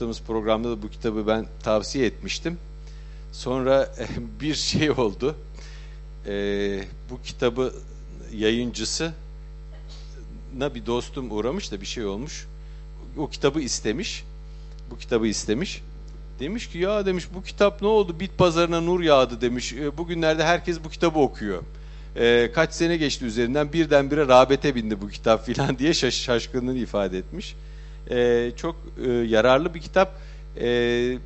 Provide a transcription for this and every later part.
yaptığımız programda da bu kitabı ben tavsiye etmiştim. Sonra bir şey oldu. Ee, bu kitabı yayıncısı na bir dostum uğramış da bir şey olmuş. O kitabı istemiş. Bu kitabı istemiş. Demiş ki ya demiş bu kitap ne oldu? Bit pazarına nur yağdı demiş. E, bugünlerde herkes bu kitabı okuyor. E, kaç sene geçti üzerinden birdenbire rağbete bindi bu kitap filan diye şaş şaşkınlığını ifade etmiş. E, çok e, yararlı bir kitap. E,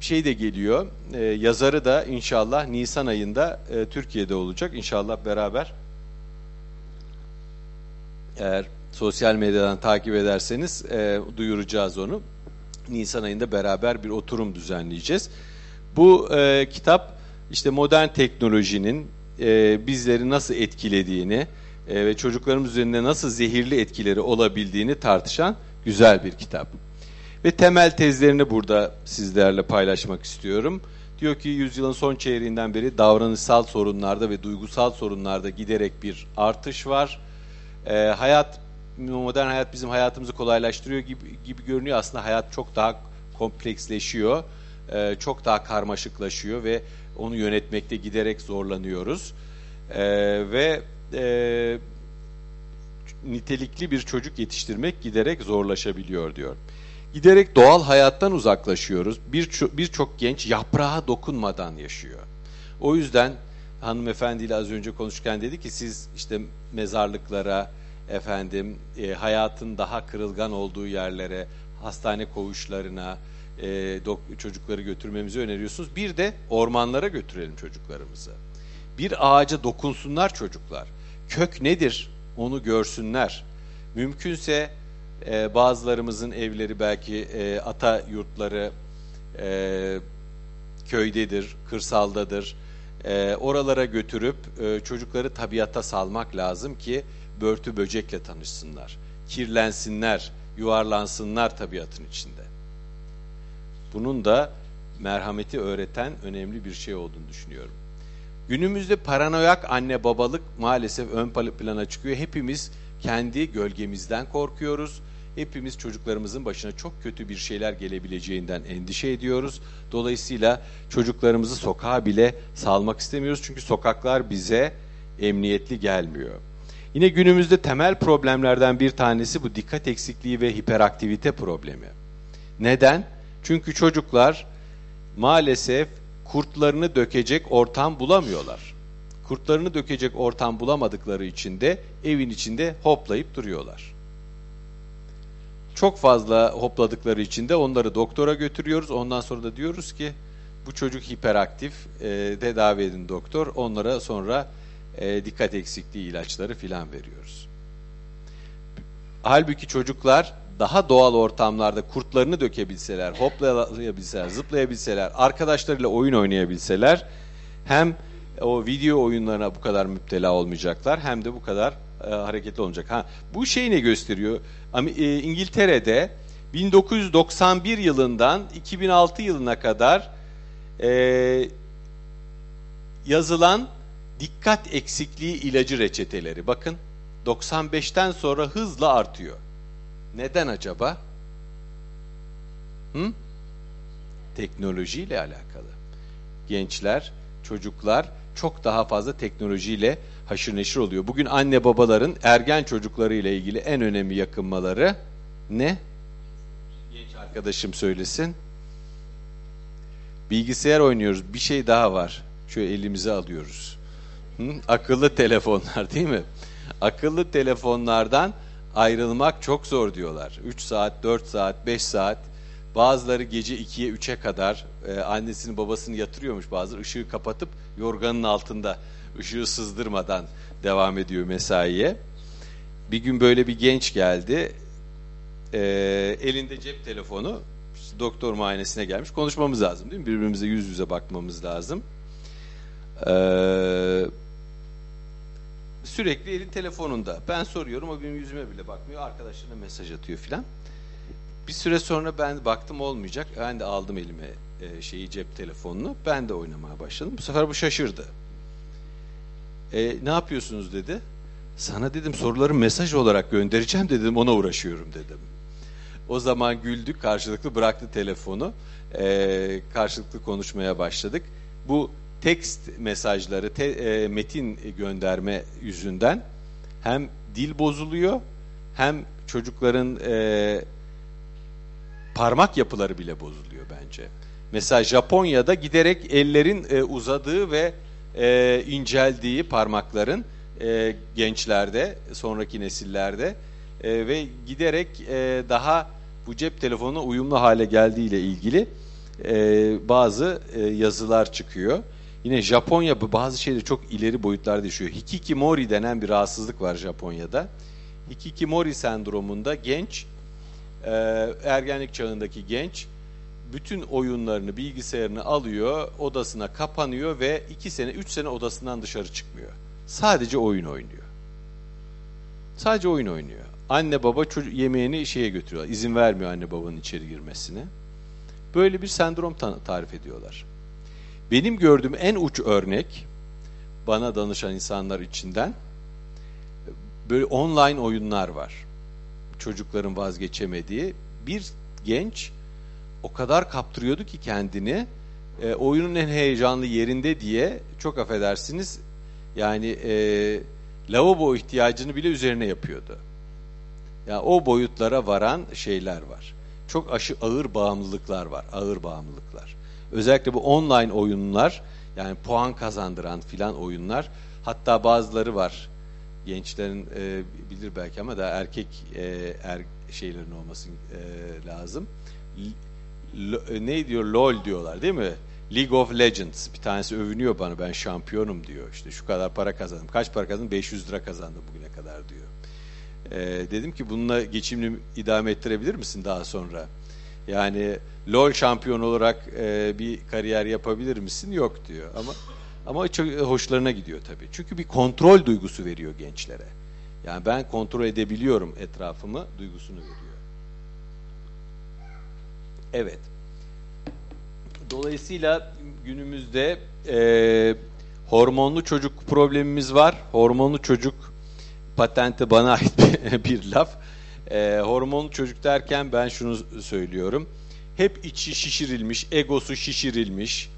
şey de geliyor. E, yazarı da inşallah Nisan ayında e, Türkiye'de olacak. İnşallah beraber eğer sosyal medyadan takip ederseniz e, duyuracağız onu. Nisan ayında beraber bir oturum düzenleyeceğiz. Bu e, kitap işte modern teknolojinin e, bizleri nasıl etkilediğini e, ve çocuklarımız üzerinde nasıl zehirli etkileri olabildiğini tartışan güzel bir kitap. Ve temel tezlerini burada sizlerle paylaşmak istiyorum. Diyor ki yüzyılın son çeyreğinden beri davranışsal sorunlarda ve duygusal sorunlarda giderek bir artış var. E, hayat modern hayat bizim hayatımızı kolaylaştırıyor gibi, gibi görünüyor. Aslında hayat çok daha kompleksleşiyor, e, çok daha karmaşıklaşıyor ve onu yönetmekte giderek zorlanıyoruz. E, ve e, nitelikli bir çocuk yetiştirmek giderek zorlaşabiliyor diyor. Giderek doğal hayattan uzaklaşıyoruz. Birçok bir genç yaprağa dokunmadan yaşıyor. O yüzden hanımefendiyle az önce konuşurken dedi ki siz işte mezarlıklara, efendim e, hayatın daha kırılgan olduğu yerlere, hastane koğuşlarına e, çocukları götürmemizi öneriyorsunuz. Bir de ormanlara götürelim çocuklarımızı. Bir ağaca dokunsunlar çocuklar. Kök nedir onu görsünler. Mümkünse e, bazılarımızın evleri belki e, ata yurtları e, köydedir, kırsaldadır. E, oralara götürüp e, çocukları tabiata salmak lazım ki börtü böcekle tanışsınlar. Kirlensinler, yuvarlansınlar tabiatın içinde. Bunun da merhameti öğreten önemli bir şey olduğunu düşünüyorum. Günümüzde paranoyak anne babalık maalesef ön plana çıkıyor. Hepimiz kendi gölgemizden korkuyoruz. Hepimiz çocuklarımızın başına çok kötü bir şeyler gelebileceğinden endişe ediyoruz. Dolayısıyla çocuklarımızı sokağa bile salmak istemiyoruz. Çünkü sokaklar bize emniyetli gelmiyor. Yine günümüzde temel problemlerden bir tanesi bu dikkat eksikliği ve hiperaktivite problemi. Neden? Çünkü çocuklar maalesef kurtlarını dökecek ortam bulamıyorlar. Kurtlarını dökecek ortam bulamadıkları için de evin içinde hoplayıp duruyorlar. Çok fazla hopladıkları için de onları doktora götürüyoruz. Ondan sonra da diyoruz ki bu çocuk hiperaktif, e, tedavi edin doktor. Onlara sonra e, dikkat eksikliği ilaçları filan veriyoruz. Halbuki çocuklar daha doğal ortamlarda kurtlarını dökebilseler, hoplayabilseler, zıplayabilseler, arkadaşlarıyla oyun oynayabilseler hem o video oyunlarına bu kadar müptela olmayacaklar hem de bu kadar e, hareketli olacak. Ha, bu şey ne gösteriyor? E, İngiltere'de 1991 yılından 2006 yılına kadar e, yazılan dikkat eksikliği ilacı reçeteleri bakın 95'ten sonra hızla artıyor. Neden acaba? Hı? Teknolojiyle alakalı. Gençler, çocuklar çok daha fazla teknolojiyle haşır neşir oluyor. Bugün anne babaların ergen çocuklarıyla ilgili en önemli yakınmaları ne? Genç arkadaşım söylesin. Bilgisayar oynuyoruz. Bir şey daha var. Şöyle elimize alıyoruz. Hı? Akıllı telefonlar değil mi? Akıllı telefonlardan ayrılmak çok zor diyorlar. 3 saat, 4 saat, 5 saat. Bazıları gece 2'ye 3'e kadar e, annesini babasını yatırıyormuş bazıları. ışığı kapatıp yorganın altında ışığı sızdırmadan devam ediyor mesaiye. Bir gün böyle bir genç geldi. E, elinde cep telefonu. İşte doktor muayenesine gelmiş. Konuşmamız lazım değil mi? Birbirimize yüz yüze bakmamız lazım. Eee sürekli elin telefonunda. Ben soruyorum o benim yüzüme bile bakmıyor. Arkadaşlarına mesaj atıyor filan. Bir süre sonra ben baktım olmayacak. Ben de aldım elime e, şeyi cep telefonunu. Ben de oynamaya başladım. Bu sefer bu şaşırdı. E, ne yapıyorsunuz dedi. Sana dedim soruları mesaj olarak göndereceğim dedim ona uğraşıyorum dedim. O zaman güldük karşılıklı bıraktı telefonu. E, karşılıklı konuşmaya başladık. Bu tekst mesajları, te, e, metin gönderme yüzünden hem dil bozuluyor hem çocukların e, parmak yapıları bile bozuluyor bence. Mesela Japonya'da giderek ellerin e, uzadığı ve e, inceldiği parmakların e, gençlerde, sonraki nesillerde e, ve giderek e, daha bu cep telefonuna uyumlu hale geldiği ile ilgili e, bazı e, yazılar çıkıyor. Yine Japonya bazı şeyleri çok ileri boyutlarda yaşıyor. Hikikomori denen bir rahatsızlık var Japonya'da. Hikikomori sendromunda genç, e, ergenlik çağındaki genç bütün oyunlarını, bilgisayarını alıyor, odasına kapanıyor ve iki sene, üç sene odasından dışarı çıkmıyor. Sadece oyun oynuyor. Sadece oyun oynuyor. Anne baba çocuk yemeğini şeye götürüyorlar. İzin vermiyor anne babanın içeri girmesine. Böyle bir sendrom tarif ediyorlar. Benim gördüğüm en uç örnek bana danışan insanlar içinden böyle online oyunlar var. Çocukların vazgeçemediği bir genç o kadar kaptırıyordu ki kendini e, oyunun en heyecanlı yerinde diye çok affedersiniz yani e, lavabo ihtiyacını bile üzerine yapıyordu. Yani o boyutlara varan şeyler var. Çok aşı ağır bağımlılıklar var. Ağır bağımlılıklar. Özellikle bu online oyunlar yani puan kazandıran filan oyunlar hatta bazıları var gençlerin e, bilir belki ama da erkek e, er şeylerin olması e, lazım. L, e, ne diyor LOL diyorlar değil mi? League of Legends bir tanesi övünüyor bana ben şampiyonum diyor. İşte şu kadar para kazandım. Kaç para kazandım? 500 lira kazandım bugüne kadar diyor. Ee, dedim ki bununla geçimini idame ettirebilir misin daha sonra? Yani LoL şampiyon olarak e, bir kariyer yapabilir misin? Yok diyor. Ama ama çok hoşlarına gidiyor tabii. Çünkü bir kontrol duygusu veriyor gençlere. Yani ben kontrol edebiliyorum etrafımı duygusunu veriyor. Evet. Dolayısıyla günümüzde e, hormonlu çocuk problemimiz var. Hormonlu çocuk patenti bana ait bir laf. E, hormonlu çocuk derken ben şunu söylüyorum. Hep içi şişirilmiş, egosu şişirilmiş.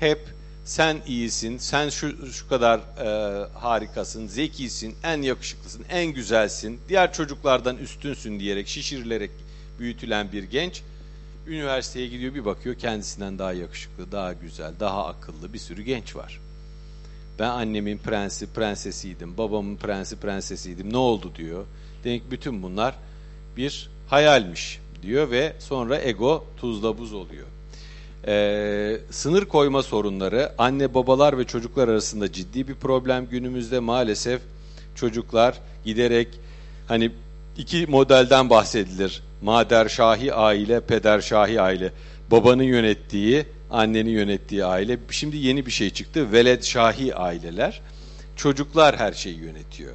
Hep sen iyisin, sen şu, şu kadar e, harikasın, zekisin, en yakışıklısın, en güzelsin, diğer çocuklardan üstünsün diyerek şişirilerek büyütülen bir genç üniversiteye gidiyor bir bakıyor kendisinden daha yakışıklı, daha güzel, daha akıllı bir sürü genç var. Ben annemin prensi, prensesiydim, babamın prensi, prensesiydim. Ne oldu diyor. Demek bütün bunlar bir hayalmiş diyor ve sonra ego tuzla buz oluyor. Ee, sınır koyma sorunları anne babalar ve çocuklar arasında ciddi bir problem günümüzde maalesef çocuklar giderek hani iki modelden bahsedilir. Mader Şahi aile, Peder Şahi aile. Babanın yönettiği, annenin yönettiği aile. Şimdi yeni bir şey çıktı. Veled Şahi aileler. Çocuklar her şeyi yönetiyor.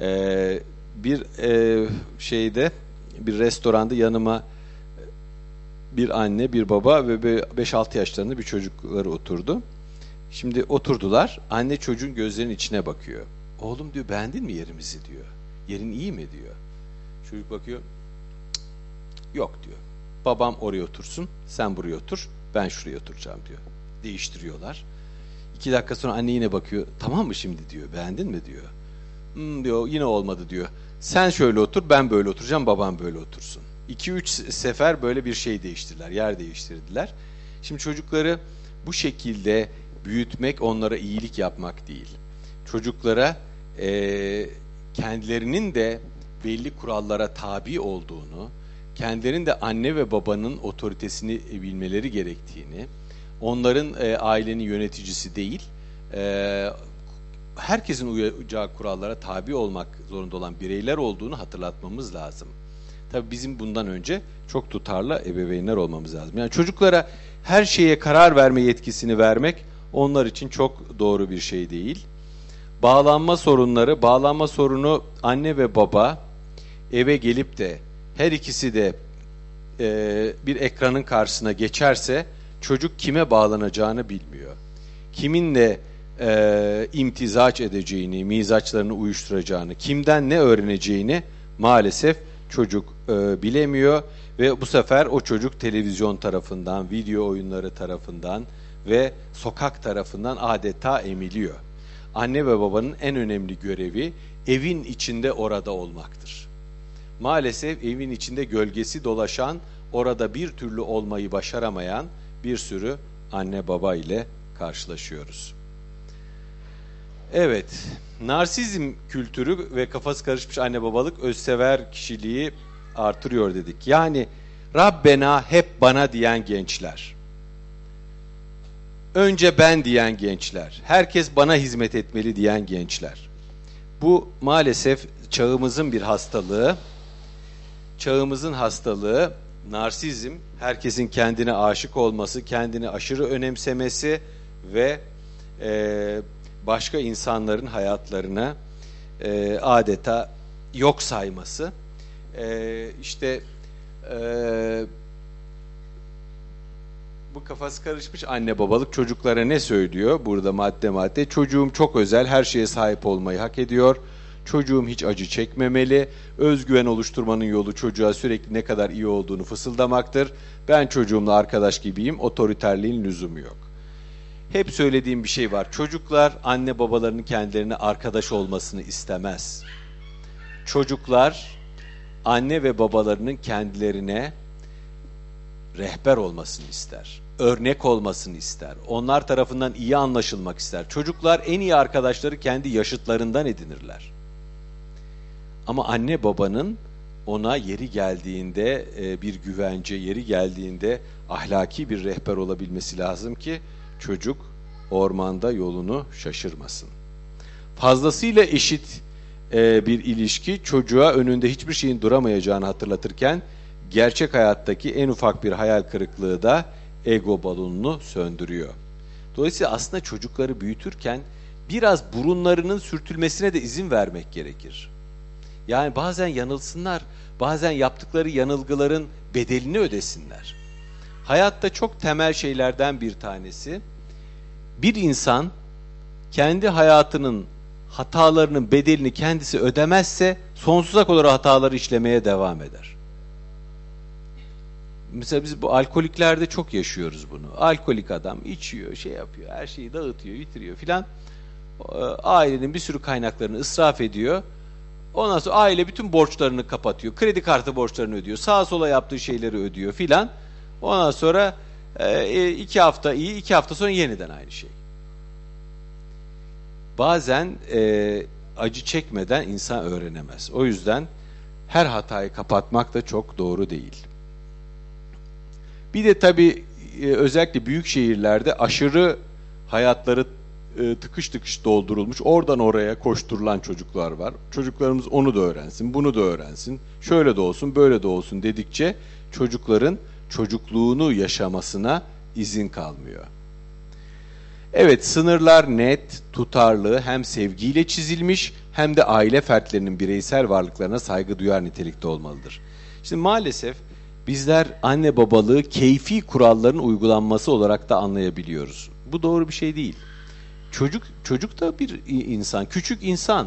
Ee, bir e, şeyde, bir restoranda yanıma bir anne, bir baba ve 5-6 yaşlarında bir çocukları oturdu. Şimdi oturdular. Anne çocuğun gözlerinin içine bakıyor. Oğlum diyor beğendin mi yerimizi diyor. Yerin iyi mi diyor. Çocuk bakıyor. Yok diyor. Babam oraya otursun, sen buraya otur, ben şuraya oturacağım diyor. Değiştiriyorlar. İki dakika sonra anne yine bakıyor. Tamam mı şimdi diyor. Beğendin mi diyor. Hmm, diyor yine olmadı diyor. Sen şöyle otur, ben böyle oturacağım, babam böyle otursun. İki üç sefer böyle bir şey değiştirdiler, yer değiştirdiler. Şimdi çocukları bu şekilde büyütmek, onlara iyilik yapmak değil. Çocuklara e, kendilerinin de belli kurallara tabi olduğunu, kendilerinin de anne ve babanın otoritesini bilmeleri gerektiğini, onların e, ailenin yöneticisi değil, e, herkesin uyacağı kurallara tabi olmak zorunda olan bireyler olduğunu hatırlatmamız lazım. Tabii bizim bundan önce çok tutarlı ebeveynler olmamız lazım. Yani çocuklara her şeye karar verme yetkisini vermek onlar için çok doğru bir şey değil. Bağlanma sorunları, bağlanma sorunu anne ve baba eve gelip de her ikisi de e, bir ekranın karşısına geçerse çocuk kime bağlanacağını bilmiyor. Kiminle e, imtizaç edeceğini, mizaçlarını uyuşturacağını, kimden ne öğreneceğini maalesef çocuk e, bilemiyor ve bu sefer o çocuk televizyon tarafından, video oyunları tarafından ve sokak tarafından adeta emiliyor. Anne ve babanın en önemli görevi evin içinde orada olmaktır. Maalesef evin içinde gölgesi dolaşan, orada bir türlü olmayı başaramayan bir sürü anne baba ile karşılaşıyoruz. Evet, narsizm kültürü ve kafası karışmış anne babalık özsever kişiliği artırıyor dedik. Yani Rabbena hep bana diyen gençler. Önce ben diyen gençler. Herkes bana hizmet etmeli diyen gençler. Bu maalesef çağımızın bir hastalığı. Çağımızın hastalığı narsizm, herkesin kendine aşık olması, kendini aşırı önemsemesi ve e, başka insanların hayatlarına e, adeta yok sayması. E, işte e, bu kafası karışmış anne babalık çocuklara ne söylüyor? Burada madde madde çocuğum çok özel her şeye sahip olmayı hak ediyor. Çocuğum hiç acı çekmemeli. Özgüven oluşturmanın yolu çocuğa sürekli ne kadar iyi olduğunu fısıldamaktır. Ben çocuğumla arkadaş gibiyim. Otoriterliğin lüzumu yok. Hep söylediğim bir şey var. Çocuklar anne babalarının kendilerine arkadaş olmasını istemez. Çocuklar anne ve babalarının kendilerine rehber olmasını ister. Örnek olmasını ister. Onlar tarafından iyi anlaşılmak ister. Çocuklar en iyi arkadaşları kendi yaşıtlarından edinirler. Ama anne babanın ona yeri geldiğinde e, bir güvence, yeri geldiğinde ahlaki bir rehber olabilmesi lazım ki çocuk ormanda yolunu şaşırmasın. Fazlasıyla eşit e, bir ilişki çocuğa önünde hiçbir şeyin duramayacağını hatırlatırken gerçek hayattaki en ufak bir hayal kırıklığı da ego balonunu söndürüyor. Dolayısıyla aslında çocukları büyütürken biraz burunlarının sürtülmesine de izin vermek gerekir. Yani bazen yanılsınlar, bazen yaptıkları yanılgıların bedelini ödesinler. Hayatta çok temel şeylerden bir tanesi, bir insan kendi hayatının hatalarının bedelini kendisi ödemezse sonsuza kadar hataları işlemeye devam eder. Mesela biz bu alkoliklerde çok yaşıyoruz bunu. Alkolik adam içiyor, şey yapıyor, her şeyi dağıtıyor, bitiriyor filan. Ailenin bir sürü kaynaklarını israf ediyor. Ondan sonra aile bütün borçlarını kapatıyor. Kredi kartı borçlarını ödüyor. Sağa sola yaptığı şeyleri ödüyor filan. Ondan sonra e, iki hafta iyi, iki hafta sonra yeniden aynı şey. Bazen e, acı çekmeden insan öğrenemez. O yüzden her hatayı kapatmak da çok doğru değil. Bir de tabii e, özellikle büyük şehirlerde aşırı hayatları e, tıkış tıkış doldurulmuş. Oradan oraya koşturulan çocuklar var. Çocuklarımız onu da öğrensin, bunu da öğrensin. Şöyle de olsun, böyle de olsun dedikçe çocukların çocukluğunu yaşamasına izin kalmıyor. Evet sınırlar net, tutarlı, hem sevgiyle çizilmiş hem de aile fertlerinin bireysel varlıklarına saygı duyar nitelikte olmalıdır. Şimdi maalesef bizler anne babalığı keyfi kuralların uygulanması olarak da anlayabiliyoruz. Bu doğru bir şey değil. Çocuk çocuk da bir insan, küçük insan.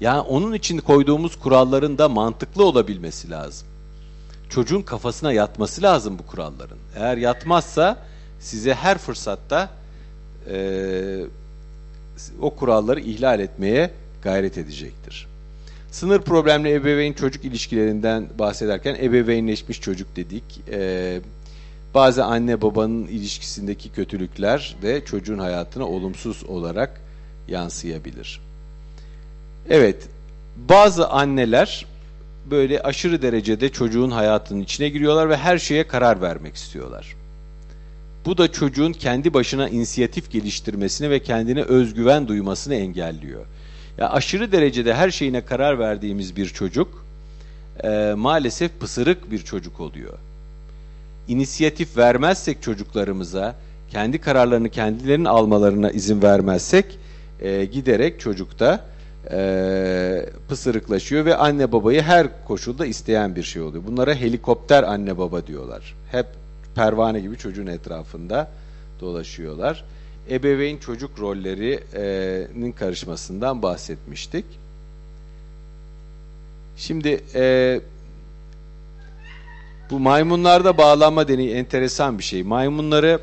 Yani onun için koyduğumuz kuralların da mantıklı olabilmesi lazım. Çocuğun kafasına yatması lazım bu kuralların. Eğer yatmazsa size her fırsatta e, o kuralları ihlal etmeye gayret edecektir. Sınır problemli ebeveyn çocuk ilişkilerinden bahsederken ebeveynleşmiş çocuk dedik. E, bazı anne babanın ilişkisindeki kötülükler de çocuğun hayatına olumsuz olarak yansıyabilir. Evet, bazı anneler böyle aşırı derecede çocuğun hayatının içine giriyorlar ve her şeye karar vermek istiyorlar. Bu da çocuğun kendi başına inisiyatif geliştirmesini ve kendine özgüven duymasını engelliyor. Ya aşırı derecede her şeyine karar verdiğimiz bir çocuk e, maalesef pısırık bir çocuk oluyor. İnisiyatif vermezsek çocuklarımıza, kendi kararlarını kendilerinin almalarına izin vermezsek e, giderek çocukta e, pısırıklaşıyor ve anne babayı her koşulda isteyen bir şey oluyor. Bunlara helikopter anne baba diyorlar. Hep pervane gibi çocuğun etrafında dolaşıyorlar. Ebeveyn çocuk rollerinin karışmasından bahsetmiştik. Şimdi e, Bu maymunlarda bağlanma deneyi enteresan bir şey. Maymunları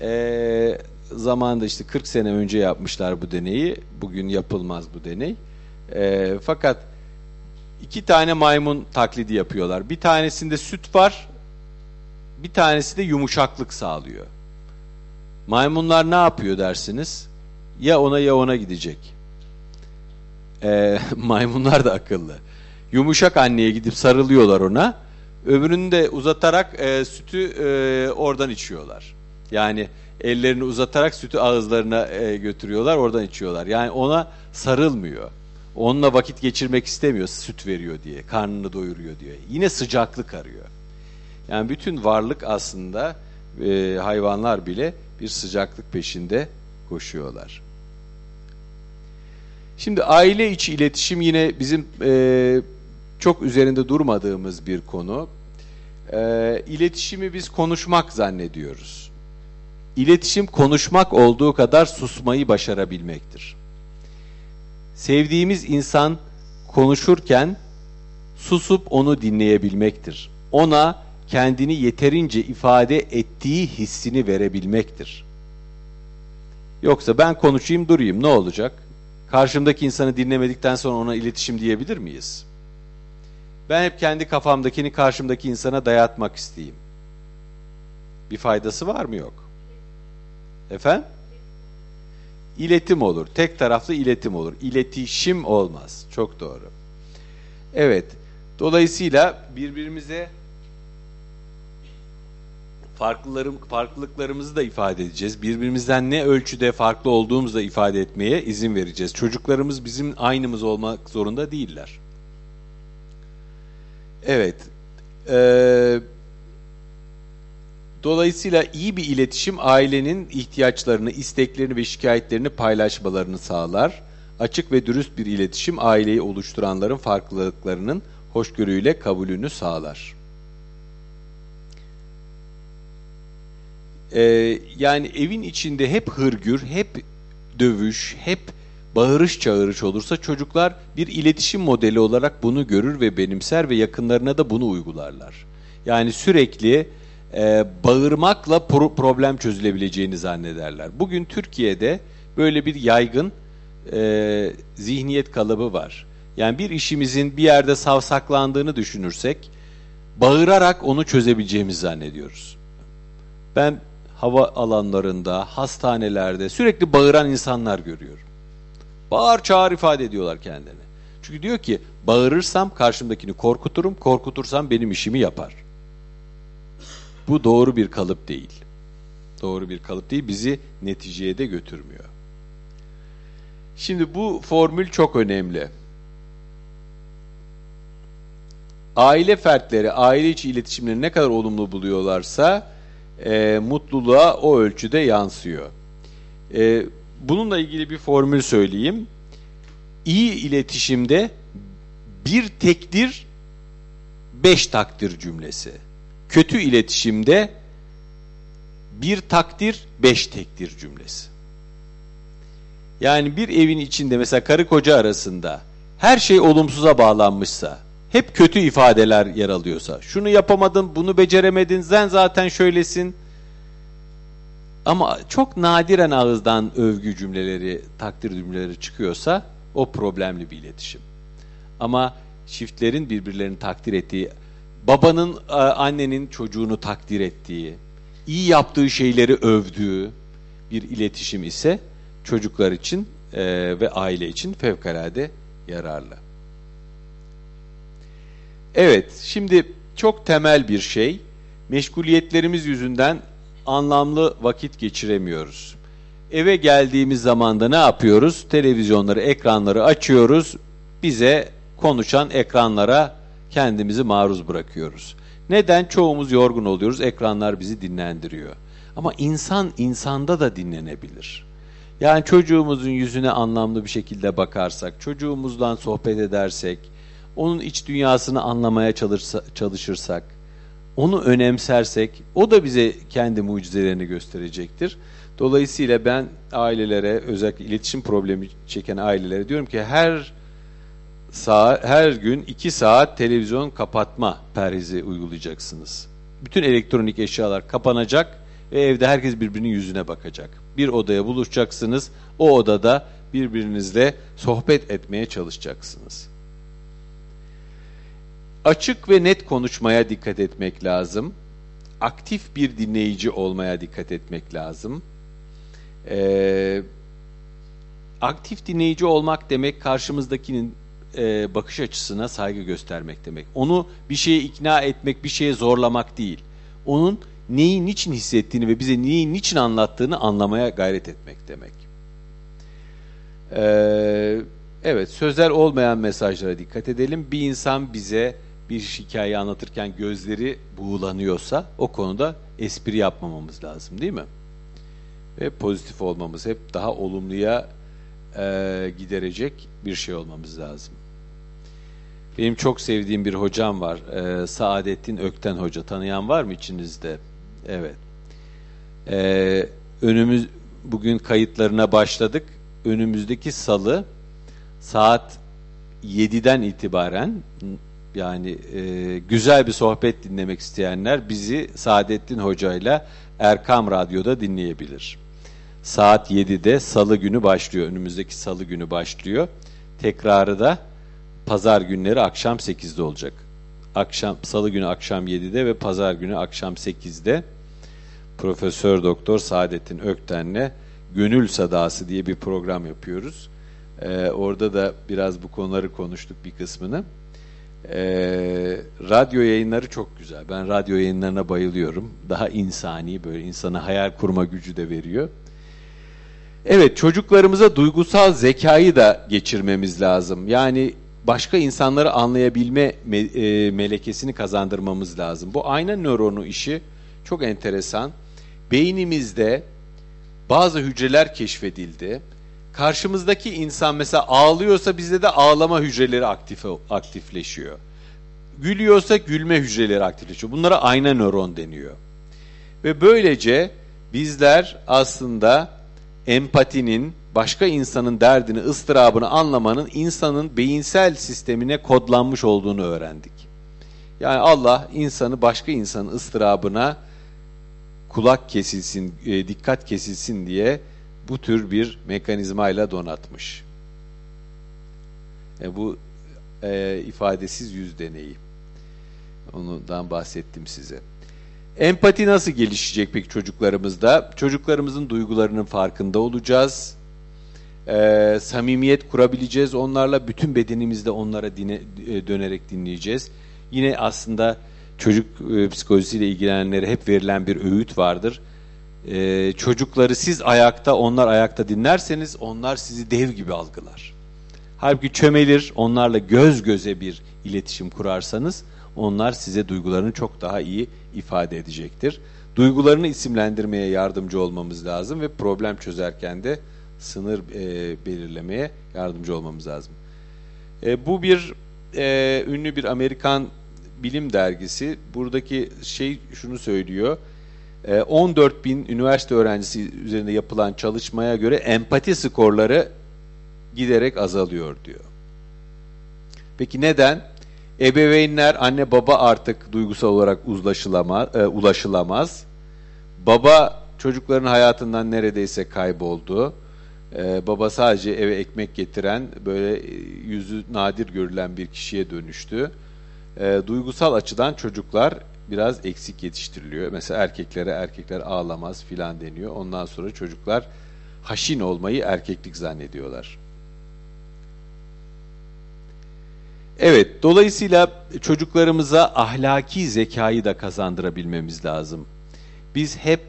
e, zamanında işte 40 sene önce yapmışlar bu deneyi. Bugün yapılmaz bu deney. E, fakat iki tane maymun taklidi yapıyorlar. Bir tanesinde süt var, bir tanesi de yumuşaklık sağlıyor. Maymunlar ne yapıyor dersiniz? Ya ona ya ona gidecek. E, maymunlar da akıllı. Yumuşak anneye gidip sarılıyorlar ona. Öbürünü de uzatarak e, sütü e, oradan içiyorlar. Yani ellerini uzatarak sütü ağızlarına e, götürüyorlar, oradan içiyorlar. Yani ona sarılmıyor. Onunla vakit geçirmek istemiyor, süt veriyor diye, karnını doyuruyor diye. Yine sıcaklık arıyor. Yani bütün varlık aslında e, hayvanlar bile bir sıcaklık peşinde koşuyorlar. Şimdi aile içi iletişim yine bizim e, çok üzerinde durmadığımız bir konu. E, iletişimi biz konuşmak zannediyoruz. İletişim konuşmak olduğu kadar susmayı başarabilmektir. Sevdiğimiz insan konuşurken susup onu dinleyebilmektir. Ona kendini yeterince ifade ettiği hissini verebilmektir. Yoksa ben konuşayım durayım ne olacak? Karşımdaki insanı dinlemedikten sonra ona iletişim diyebilir miyiz? Ben hep kendi kafamdakini karşımdaki insana dayatmak isteyeyim. Bir faydası var mı yok? Efendim? İletim olur. Tek taraflı iletim olur. İletişim olmaz. Çok doğru. Evet. Dolayısıyla birbirimize farklılıklarımızı da ifade edeceğiz. Birbirimizden ne ölçüde farklı olduğumuzu da ifade etmeye izin vereceğiz. Çocuklarımız bizim aynımız olmak zorunda değiller. Evet. Ee, dolayısıyla iyi bir iletişim ailenin ihtiyaçlarını, isteklerini ve şikayetlerini paylaşmalarını sağlar. Açık ve dürüst bir iletişim aileyi oluşturanların farklılıklarının hoşgörüyle kabulünü sağlar. Ee, yani evin içinde hep hırgür, hep dövüş, hep bağırış çağırış olursa çocuklar bir iletişim modeli olarak bunu görür ve benimser ve yakınlarına da bunu uygularlar. Yani sürekli e, bağırmakla pro problem çözülebileceğini zannederler. Bugün Türkiye'de böyle bir yaygın e, zihniyet kalıbı var. Yani bir işimizin bir yerde savsaklandığını düşünürsek bağırarak onu çözebileceğimizi zannediyoruz. Ben hava alanlarında, hastanelerde sürekli bağıran insanlar görüyorum. Bağır çağır ifade ediyorlar kendilerini. Çünkü diyor ki bağırırsam karşımdakini korkuturum, korkutursam benim işimi yapar. Bu doğru bir kalıp değil. Doğru bir kalıp değil, bizi neticeye de götürmüyor. Şimdi bu formül çok önemli. Aile fertleri, aile içi iletişimleri ne kadar olumlu buluyorlarsa e, mutluluğa o ölçüde yansıyor. E, bununla ilgili bir formül söyleyeyim. İyi iletişimde bir tekdir, beş takdir cümlesi. Kötü iletişimde bir takdir, beş tekdir cümlesi. Yani bir evin içinde mesela karı koca arasında her şey olumsuza bağlanmışsa, hep kötü ifadeler yer alıyorsa, şunu yapamadın, bunu beceremedin, sen zaten şöylesin. Ama çok nadiren ağızdan övgü cümleleri, takdir cümleleri çıkıyorsa o problemli bir iletişim. Ama çiftlerin birbirlerini takdir ettiği, babanın annenin çocuğunu takdir ettiği, iyi yaptığı şeyleri övdüğü bir iletişim ise çocuklar için e, ve aile için fevkalade yararlı. Evet, şimdi çok temel bir şey. Meşguliyetlerimiz yüzünden anlamlı vakit geçiremiyoruz. Eve geldiğimiz zaman da ne yapıyoruz? Televizyonları, ekranları açıyoruz. Bize konuşan ekranlara kendimizi maruz bırakıyoruz. Neden? Çoğumuz yorgun oluyoruz. Ekranlar bizi dinlendiriyor. Ama insan insanda da dinlenebilir. Yani çocuğumuzun yüzüne anlamlı bir şekilde bakarsak, çocuğumuzdan sohbet edersek, onun iç dünyasını anlamaya çalışsa, çalışırsak, onu önemsersek, o da bize kendi mucizelerini gösterecektir. Dolayısıyla ben ailelere, özellikle iletişim problemi çeken ailelere diyorum ki her saat, her gün 2 saat televizyon kapatma perhizi uygulayacaksınız. Bütün elektronik eşyalar kapanacak ve evde herkes birbirinin yüzüne bakacak. Bir odaya buluşacaksınız. O odada birbirinizle sohbet etmeye çalışacaksınız. Açık ve net konuşmaya dikkat etmek lazım. Aktif bir dinleyici olmaya dikkat etmek lazım. Ee, aktif dinleyici olmak demek karşımızdakinin e, bakış açısına saygı göstermek demek. Onu bir şeye ikna etmek, bir şeye zorlamak değil. Onun neyi niçin hissettiğini ve bize neyi niçin anlattığını anlamaya gayret etmek demek. Ee, evet, sözel olmayan mesajlara dikkat edelim. Bir insan bize bir hikaye anlatırken gözleri buğulanıyorsa o konuda espri yapmamamız lazım değil mi? Ve pozitif olmamız, hep daha olumluya e, giderecek bir şey olmamız lazım. Benim çok sevdiğim bir hocam var. E, Saadettin Ökten Hoca. Tanıyan var mı içinizde? Evet. E, önümüz bugün kayıtlarına başladık. Önümüzdeki salı saat 7'den itibaren yani e, güzel bir sohbet dinlemek isteyenler bizi Saadettin Hoca ile Erkam Radyo'da dinleyebilir. Saat 7'de salı günü başlıyor. Önümüzdeki salı günü başlıyor. Tekrarı da pazar günleri akşam 8'de olacak. Akşam salı günü akşam 7'de ve pazar günü akşam 8'de Profesör Doktor Saadettin Ökten'le Gönül Sadası diye bir program yapıyoruz. Ee, orada da biraz bu konuları konuştuk bir kısmını. Ee, radyo yayınları çok güzel. Ben radyo yayınlarına bayılıyorum. Daha insani, böyle insana hayal kurma gücü de veriyor. Evet, çocuklarımıza duygusal zekayı da geçirmemiz lazım. Yani başka insanları anlayabilme me e, melekesini kazandırmamız lazım. Bu ayna nöronu işi çok enteresan. Beynimizde bazı hücreler keşfedildi. Karşımızdaki insan mesela ağlıyorsa bizde de ağlama hücreleri aktif, aktifleşiyor. Gülüyorsa gülme hücreleri aktifleşiyor. Bunlara ayna nöron deniyor. Ve böylece bizler aslında empatinin, başka insanın derdini, ıstırabını anlamanın insanın beyinsel sistemine kodlanmış olduğunu öğrendik. Yani Allah insanı başka insanın ıstırabına kulak kesilsin, e, dikkat kesilsin diye bu tür bir mekanizmayla donatmış. E, bu e, ifadesiz yüz deneyi. Ondan bahsettim size. Empati nasıl gelişecek peki çocuklarımızda? Çocuklarımızın duygularının farkında olacağız. Ee, samimiyet kurabileceğiz. Onlarla bütün bedenimizde onlara dine, e, dönerek dinleyeceğiz. Yine aslında çocuk e, psikolojisiyle ilgilenenlere hep verilen bir öğüt vardır. Ee, çocukları siz ayakta, onlar ayakta dinlerseniz onlar sizi dev gibi algılar. Halbuki çömelir, onlarla göz göze bir iletişim kurarsanız onlar size duygularını çok daha iyi ifade edecektir. Duygularını isimlendirmeye yardımcı olmamız lazım ve problem çözerken de sınır e, belirlemeye yardımcı olmamız lazım. E, bu bir e, ünlü bir Amerikan bilim dergisi. Buradaki şey şunu söylüyor. E, 14 bin üniversite öğrencisi üzerinde yapılan çalışmaya göre empati skorları giderek azalıyor diyor. Peki neden? Ebeveynler, anne baba artık duygusal olarak uzlaşılamaz, e, ulaşılamaz. Baba çocukların hayatından neredeyse kayboldu. E, baba sadece eve ekmek getiren, böyle e, yüzü nadir görülen bir kişiye dönüştü. E, duygusal açıdan çocuklar biraz eksik yetiştiriliyor. Mesela erkeklere erkekler ağlamaz filan deniyor. Ondan sonra çocuklar haşin olmayı erkeklik zannediyorlar. Evet, dolayısıyla çocuklarımıza ahlaki zekayı da kazandırabilmemiz lazım. Biz hep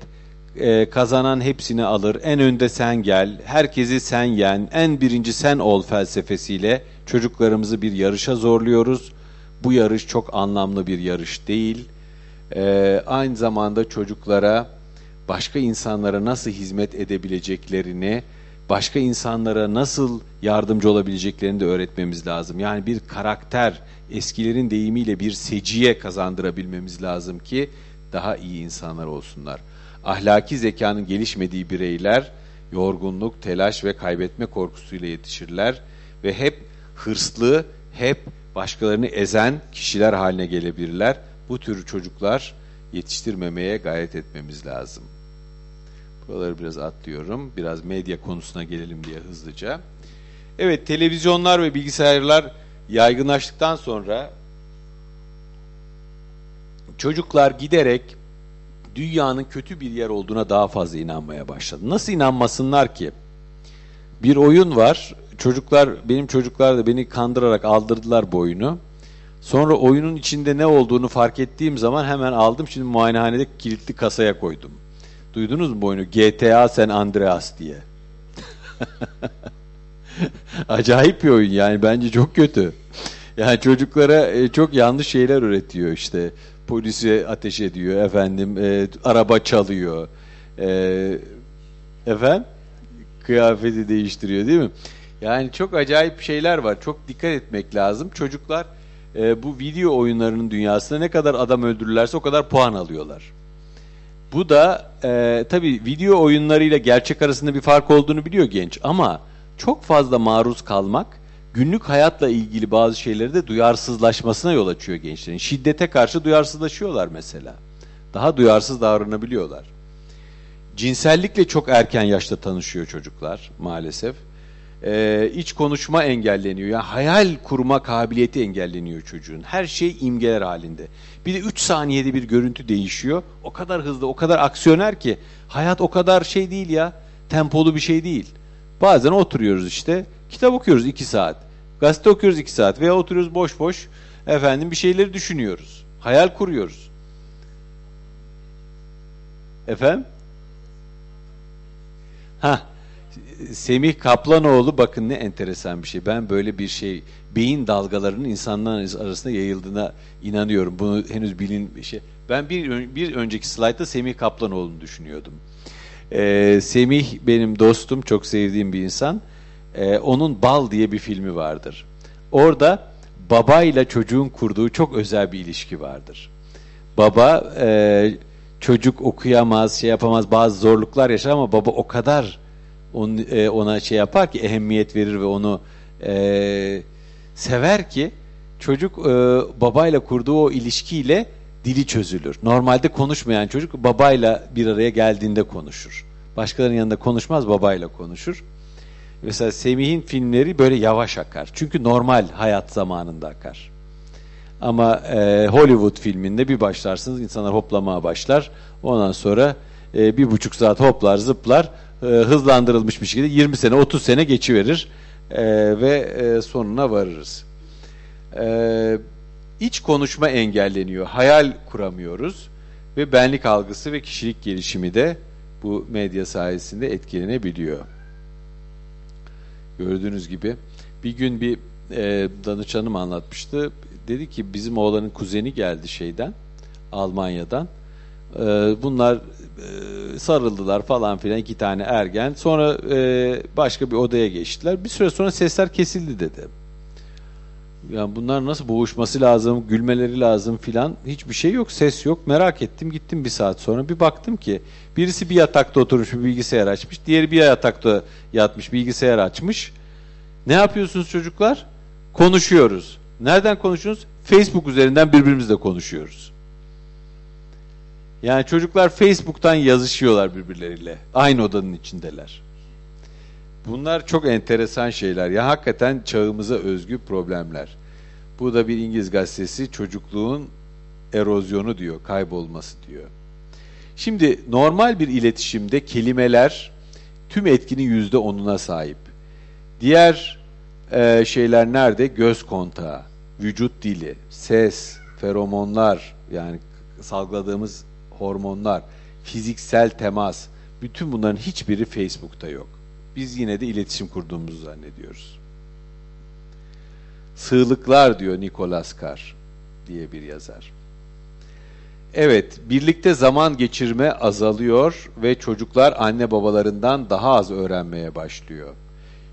e, kazanan hepsini alır, en önde sen gel, herkesi sen yen, en birinci sen ol felsefesiyle çocuklarımızı bir yarışa zorluyoruz. Bu yarış çok anlamlı bir yarış değil. E, aynı zamanda çocuklara başka insanlara nasıl hizmet edebileceklerini, başka insanlara nasıl yardımcı olabileceklerini de öğretmemiz lazım. Yani bir karakter, eskilerin deyimiyle bir seciye kazandırabilmemiz lazım ki daha iyi insanlar olsunlar. Ahlaki zekanın gelişmediği bireyler yorgunluk, telaş ve kaybetme korkusuyla yetişirler ve hep hırslı, hep başkalarını ezen kişiler haline gelebilirler. Bu tür çocuklar yetiştirmemeye gayret etmemiz lazım. Buraları biraz atlıyorum. Biraz medya konusuna gelelim diye hızlıca. Evet, televizyonlar ve bilgisayarlar yaygınlaştıktan sonra çocuklar giderek dünyanın kötü bir yer olduğuna daha fazla inanmaya başladı. Nasıl inanmasınlar ki? Bir oyun var. Çocuklar, benim çocuklar da beni kandırarak aldırdılar bu oyunu. Sonra oyunun içinde ne olduğunu fark ettiğim zaman hemen aldım. Şimdi muayenehanede kilitli kasaya koydum. Duydunuz mu bu oyunu? GTA San Andreas diye. Acayip bir oyun yani bence çok kötü. Yani çocuklara e, çok yanlış şeyler öğretiyor işte. Polise ateş ediyor efendim, e, araba çalıyor. E, efendim? Kıyafeti değiştiriyor değil mi? Yani çok acayip şeyler var. Çok dikkat etmek lazım. Çocuklar e, bu video oyunlarının dünyasında ne kadar adam öldürürlerse o kadar puan alıyorlar. Bu da e, tabii video oyunlarıyla gerçek arasında bir fark olduğunu biliyor genç ama çok fazla maruz kalmak günlük hayatla ilgili bazı şeyleri de duyarsızlaşmasına yol açıyor gençlerin. Şiddete karşı duyarsızlaşıyorlar mesela. Daha duyarsız davranabiliyorlar. Cinsellikle çok erken yaşta tanışıyor çocuklar maalesef. Ee, iç konuşma engelleniyor. Yani hayal kurma kabiliyeti engelleniyor çocuğun. Her şey imgeler halinde. Bir de 3 saniyede bir görüntü değişiyor. O kadar hızlı, o kadar aksiyoner ki hayat o kadar şey değil ya. Tempolu bir şey değil. Bazen oturuyoruz işte. Kitap okuyoruz 2 saat. Gazete okuyoruz 2 saat veya oturuyoruz boş boş. Efendim bir şeyleri düşünüyoruz. Hayal kuruyoruz. Efendim? Ha, Semih Kaplanoğlu bakın ne enteresan bir şey. Ben böyle bir şey beyin dalgalarının insanlar arasında yayıldığına inanıyorum. Bunu henüz bilin şey. Ben bir bir önceki slaytta Semih Kaplanoğlu'nu düşünüyordum. Ee, Semih benim dostum, çok sevdiğim bir insan. Ee, onun Bal diye bir filmi vardır. Orada babayla çocuğun kurduğu çok özel bir ilişki vardır. Baba e, çocuk okuyamaz, şey yapamaz, bazı zorluklar yaşar ama baba o kadar on, e, ona şey yapar ki ehemmiyet verir ve onu e, sever ki çocuk e, babayla kurduğu o ilişkiyle dili çözülür. Normalde konuşmayan çocuk babayla bir araya geldiğinde konuşur. Başkalarının yanında konuşmaz, babayla konuşur. Mesela Semih'in filmleri böyle yavaş akar. Çünkü normal hayat zamanında akar. Ama e, Hollywood filminde bir başlarsınız, insanlar hoplamaya başlar. Ondan sonra e, bir buçuk saat hoplar, zıplar, e, hızlandırılmış bir şekilde 20 sene, 30 sene geçiverir e, ve e, sonuna varırız. E, iç konuşma engelleniyor, hayal kuramıyoruz ve benlik algısı ve kişilik gelişimi de bu medya sayesinde etkilenebiliyor. Gördüğünüz gibi bir gün bir e, danışanım anlatmıştı. Dedi ki bizim oğlanın kuzeni geldi şeyden, Almanya'dan. E, bunlar e, sarıldılar falan filan iki tane ergen. Sonra e, başka bir odaya geçtiler. Bir süre sonra sesler kesildi dedi. Yani bunlar nasıl boğuşması lazım, gülmeleri lazım filan. Hiçbir şey yok, ses yok. Merak ettim, gittim bir saat sonra. Bir baktım ki birisi bir yatakta oturmuş bir bilgisayar açmış. Diğeri bir yatakta yatmış bilgisayar açmış. Ne yapıyorsunuz çocuklar? Konuşuyoruz. Nereden konuşuyoruz? Facebook üzerinden birbirimizle konuşuyoruz. Yani çocuklar Facebook'tan yazışıyorlar birbirleriyle. Aynı odanın içindeler. Bunlar çok enteresan şeyler. Ya hakikaten çağımıza özgü problemler. Bu da bir İngiliz gazetesi çocukluğun erozyonu diyor, kaybolması diyor. Şimdi normal bir iletişimde kelimeler tüm etkinin yüzde onuna sahip. Diğer e, şeyler nerede? Göz kontağı, vücut dili, ses, feromonlar yani salgıladığımız hormonlar, fiziksel temas, bütün bunların hiçbiri Facebook'ta yok. Biz yine de iletişim kurduğumuzu zannediyoruz. Sığlıklar diyor Nicholas Carr diye bir yazar. Evet, birlikte zaman geçirme azalıyor ve çocuklar anne babalarından daha az öğrenmeye başlıyor.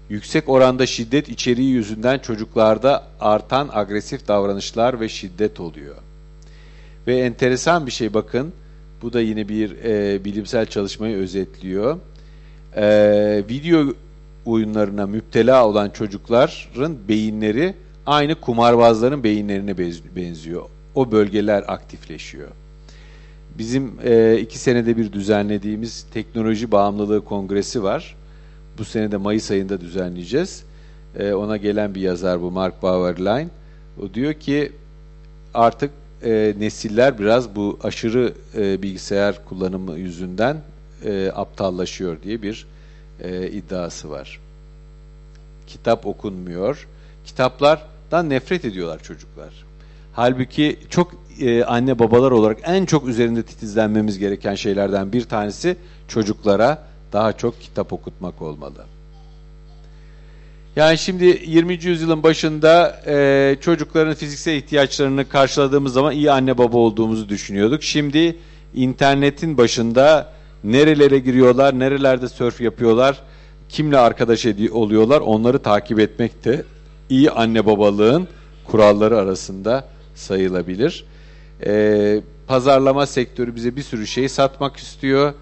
Yüksek oranda şiddet içeriği yüzünden çocuklarda artan agresif davranışlar ve şiddet oluyor. Ve enteresan bir şey bakın, bu da yine bir e, bilimsel çalışmayı özetliyor. E, video oyunlarına müptela olan çocukların beyinleri aynı kumarbazların beyinlerine benziyor. O bölgeler aktifleşiyor. Bizim e, iki senede bir düzenlediğimiz teknoloji bağımlılığı kongresi var. Bu sene de Mayıs ayında düzenleyeceğiz. E, ona gelen bir yazar bu Mark Bauerlein. O diyor ki artık e, nesiller biraz bu aşırı e, bilgisayar kullanımı yüzünden e, aptallaşıyor diye bir e, iddiası var. Kitap okunmuyor. Kitaplardan nefret ediyorlar çocuklar. Halbuki çok e, anne babalar olarak en çok üzerinde titizlenmemiz gereken şeylerden bir tanesi çocuklara daha çok kitap okutmak olmalı. Yani şimdi 20. yüzyılın başında e, çocukların fiziksel ihtiyaçlarını karşıladığımız zaman iyi anne baba olduğumuzu düşünüyorduk. Şimdi internetin başında nerelere giriyorlar, nerelerde surf yapıyorlar, kimle arkadaş oluyorlar onları takip etmek de iyi anne babalığın kuralları arasında sayılabilir. E, pazarlama sektörü bize bir sürü şey satmak istiyor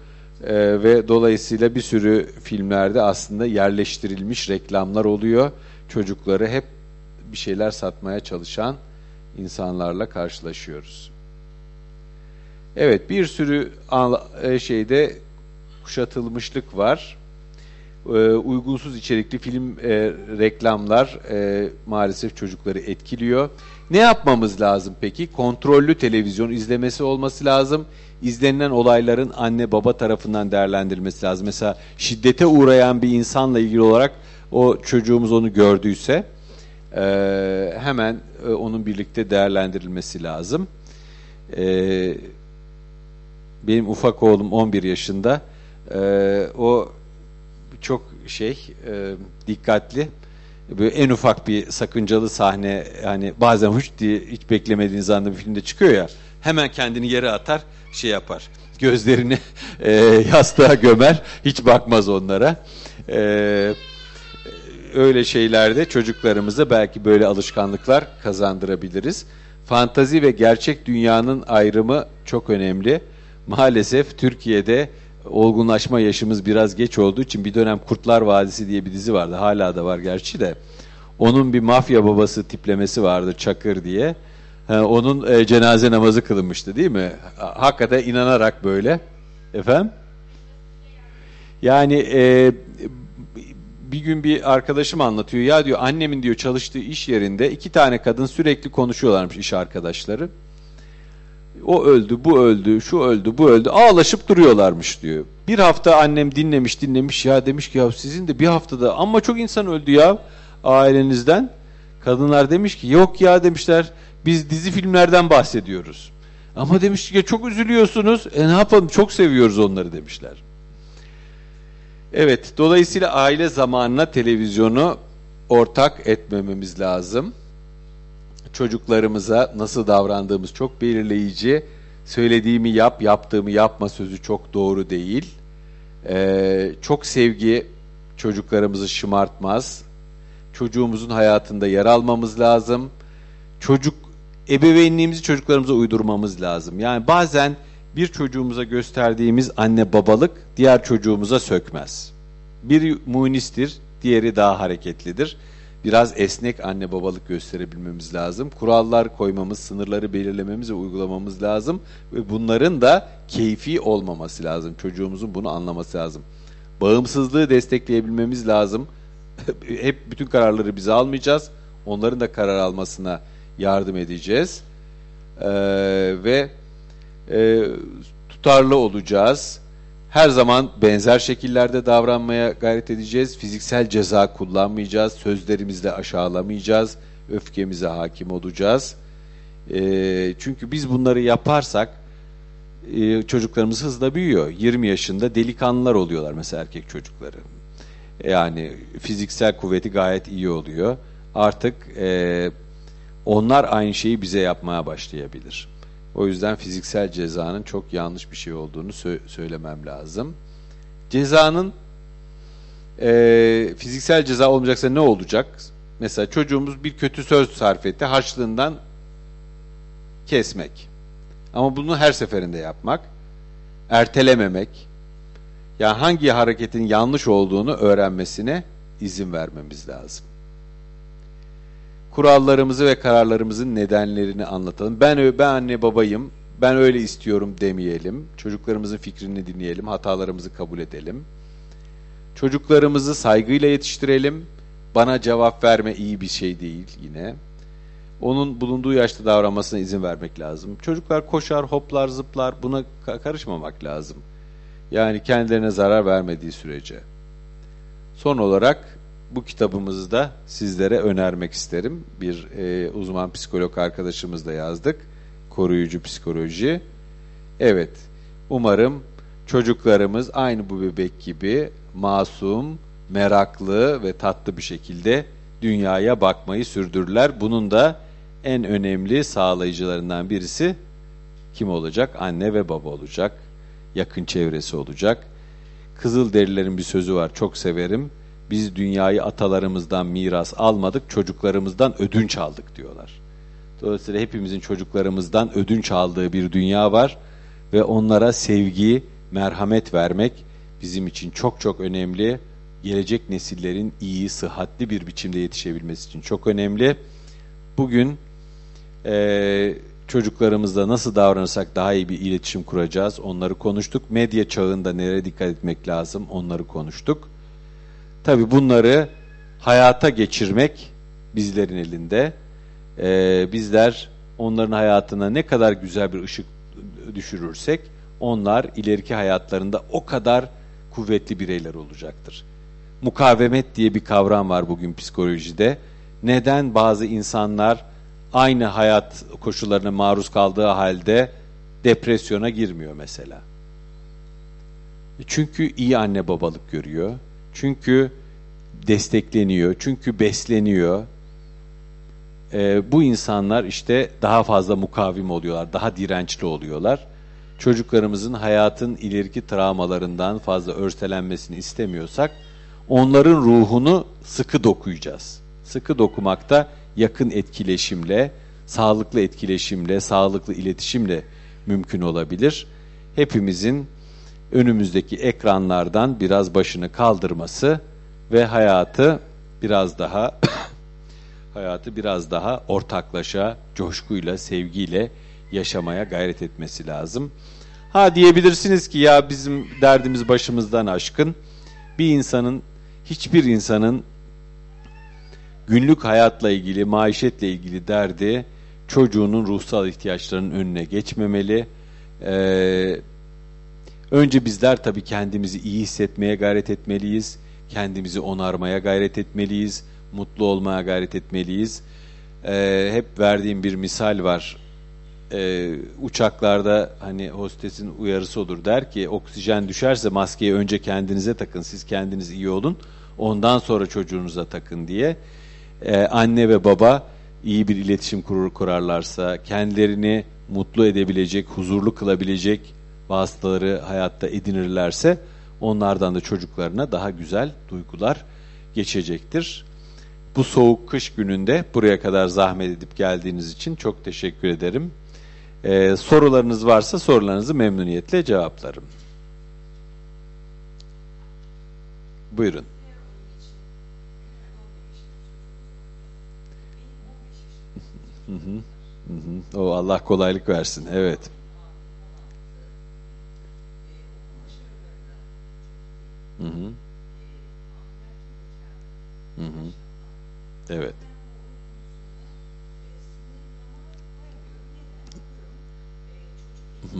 e, ve dolayısıyla bir sürü filmlerde aslında yerleştirilmiş reklamlar oluyor. Çocukları hep bir şeyler satmaya çalışan insanlarla karşılaşıyoruz. Evet bir sürü e, şeyde kuşatılmışlık var. E, uygunsuz içerikli film e, reklamlar e, maalesef çocukları etkiliyor. Ne yapmamız lazım peki? Kontrollü televizyon izlemesi olması lazım. İzlenilen olayların anne baba tarafından değerlendirilmesi lazım. Mesela şiddete uğrayan bir insanla ilgili olarak o çocuğumuz onu gördüyse e, hemen e, onun birlikte değerlendirilmesi lazım. E, benim ufak oğlum 11 yaşında. E, o çok şey e, dikkatli. Böyle en ufak bir sakıncalı sahne yani bazen hiç diye hiç beklemediğiniz anda bir filmde çıkıyor ya hemen kendini yere atar şey yapar. Gözlerini e, yastığa gömer hiç bakmaz onlara. E, öyle şeylerde çocuklarımıza belki böyle alışkanlıklar kazandırabiliriz. Fantazi ve gerçek dünyanın ayrımı çok önemli maalesef Türkiye'de olgunlaşma yaşımız biraz geç olduğu için bir dönem Kurtlar Vadisi diye bir dizi vardı. Hala da var gerçi de. Onun bir mafya babası tiplemesi vardı Çakır diye. onun e, cenaze namazı kılınmıştı değil mi? Hakikaten inanarak böyle. Efendim? Yani e, bir gün bir arkadaşım anlatıyor. Ya diyor annemin diyor çalıştığı iş yerinde iki tane kadın sürekli konuşuyorlarmış iş arkadaşları. O öldü, bu öldü, şu öldü, bu öldü. Ağlaşıp duruyorlarmış diyor. Bir hafta annem dinlemiş, dinlemiş ya demiş ki ya sizin de bir haftada ama çok insan öldü ya ailenizden. Kadınlar demiş ki yok ya demişler biz dizi filmlerden bahsediyoruz. Ama demiş ki çok üzülüyorsunuz. E ne yapalım çok seviyoruz onları demişler. Evet dolayısıyla aile zamanına televizyonu ortak etmememiz lazım çocuklarımıza nasıl davrandığımız çok belirleyici. Söylediğimi yap, yaptığımı yapma sözü çok doğru değil. Ee, çok sevgi çocuklarımızı şımartmaz. Çocuğumuzun hayatında yer almamız lazım. Çocuk ebeveynliğimizi çocuklarımıza uydurmamız lazım. Yani bazen bir çocuğumuza gösterdiğimiz anne babalık diğer çocuğumuza sökmez. Bir munistir, diğeri daha hareketlidir biraz esnek anne babalık gösterebilmemiz lazım. Kurallar koymamız, sınırları belirlememiz ve uygulamamız lazım. Ve bunların da keyfi olmaması lazım. Çocuğumuzun bunu anlaması lazım. Bağımsızlığı destekleyebilmemiz lazım. Hep bütün kararları biz almayacağız. Onların da karar almasına yardım edeceğiz. Ee, ve e, tutarlı olacağız her zaman benzer şekillerde davranmaya gayret edeceğiz. Fiziksel ceza kullanmayacağız. Sözlerimizle aşağılamayacağız. Öfkemize hakim olacağız. E, çünkü biz bunları yaparsak e, çocuklarımız hızla büyüyor. 20 yaşında delikanlılar oluyorlar mesela erkek çocukları. Yani fiziksel kuvveti gayet iyi oluyor. Artık e, onlar aynı şeyi bize yapmaya başlayabilir. O yüzden fiziksel cezanın çok yanlış bir şey olduğunu sö söylemem lazım. Cezanın e, fiziksel ceza olmayacaksa ne olacak? Mesela çocuğumuz bir kötü söz sarf etti, harçlığından kesmek. Ama bunu her seferinde yapmak, ertelememek, yani hangi hareketin yanlış olduğunu öğrenmesine izin vermemiz lazım. Kurallarımızı ve kararlarımızın nedenlerini anlatalım. Ben ben anne babayım, ben öyle istiyorum demeyelim. Çocuklarımızın fikrini dinleyelim, hatalarımızı kabul edelim. Çocuklarımızı saygıyla yetiştirelim. Bana cevap verme iyi bir şey değil yine. Onun bulunduğu yaşta davranmasına izin vermek lazım. Çocuklar koşar, hoplar, zıplar buna karışmamak lazım. Yani kendilerine zarar vermediği sürece. Son olarak bu kitabımızı da sizlere önermek isterim. Bir e, uzman psikolog arkadaşımızla yazdık. Koruyucu psikoloji. Evet, umarım çocuklarımız aynı bu bebek gibi masum, meraklı ve tatlı bir şekilde dünyaya bakmayı sürdürürler. Bunun da en önemli sağlayıcılarından birisi kim olacak? Anne ve baba olacak. Yakın çevresi olacak. Kızılderililerin bir sözü var, çok severim biz dünyayı atalarımızdan miras almadık, çocuklarımızdan ödünç aldık diyorlar. Dolayısıyla hepimizin çocuklarımızdan ödünç aldığı bir dünya var ve onlara sevgi, merhamet vermek bizim için çok çok önemli. Gelecek nesillerin iyi, sıhhatli bir biçimde yetişebilmesi için çok önemli. Bugün e, çocuklarımızla nasıl davranırsak daha iyi bir iletişim kuracağız, onları konuştuk. Medya çağında nereye dikkat etmek lazım, onları konuştuk. Tabi bunları hayata geçirmek bizlerin elinde. Ee, bizler onların hayatına ne kadar güzel bir ışık düşürürsek onlar ileriki hayatlarında o kadar kuvvetli bireyler olacaktır. Mukavemet diye bir kavram var bugün psikolojide. Neden bazı insanlar aynı hayat koşullarına maruz kaldığı halde depresyona girmiyor mesela? Çünkü iyi anne babalık görüyor çünkü destekleniyor, çünkü besleniyor. Ee, bu insanlar işte daha fazla mukavim oluyorlar, daha dirençli oluyorlar. Çocuklarımızın hayatın ileriki travmalarından fazla örselenmesini istemiyorsak, onların ruhunu sıkı dokuyacağız. Sıkı dokumakta yakın etkileşimle, sağlıklı etkileşimle, sağlıklı iletişimle mümkün olabilir. Hepimizin önümüzdeki ekranlardan biraz başını kaldırması ve hayatı biraz daha hayatı biraz daha ortaklaşa, coşkuyla, sevgiyle yaşamaya gayret etmesi lazım. Ha diyebilirsiniz ki ya bizim derdimiz başımızdan aşkın. Bir insanın, hiçbir insanın günlük hayatla ilgili, maişetle ilgili derdi çocuğunun ruhsal ihtiyaçlarının önüne geçmemeli. Ee, Önce bizler tabii kendimizi iyi hissetmeye gayret etmeliyiz. Kendimizi onarmaya gayret etmeliyiz. Mutlu olmaya gayret etmeliyiz. Ee, hep verdiğim bir misal var. Ee, uçaklarda hani hostesin uyarısı olur der ki oksijen düşerse maskeyi önce kendinize takın. Siz kendiniz iyi olun. Ondan sonra çocuğunuza takın diye. Ee, anne ve baba iyi bir iletişim kurur kurarlarsa, kendilerini mutlu edebilecek, huzurlu kılabilecek vasıtaları hayatta edinirlerse onlardan da çocuklarına daha güzel duygular geçecektir. Bu soğuk kış gününde buraya kadar zahmet edip geldiğiniz için çok teşekkür ederim. Ee, sorularınız varsa sorularınızı memnuniyetle cevaplarım. Buyurun. O Allah kolaylık versin. Evet. Hı hı. Hı hı. Evet. Hı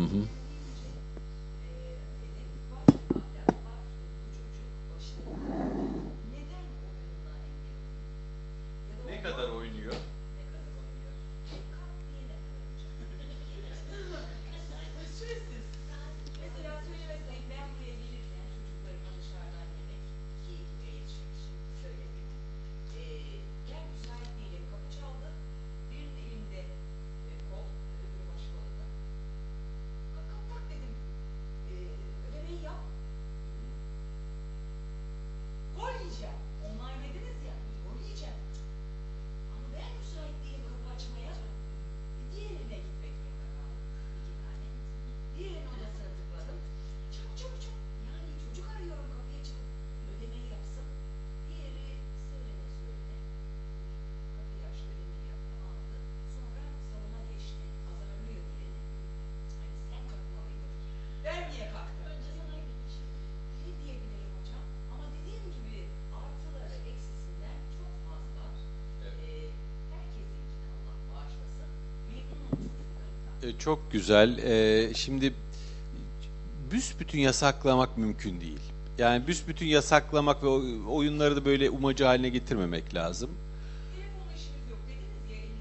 E, çok güzel. E, şimdi büsbütün yasaklamak mümkün değil. Yani büsbütün yasaklamak ve oyunları da böyle umacı haline getirmemek lazım.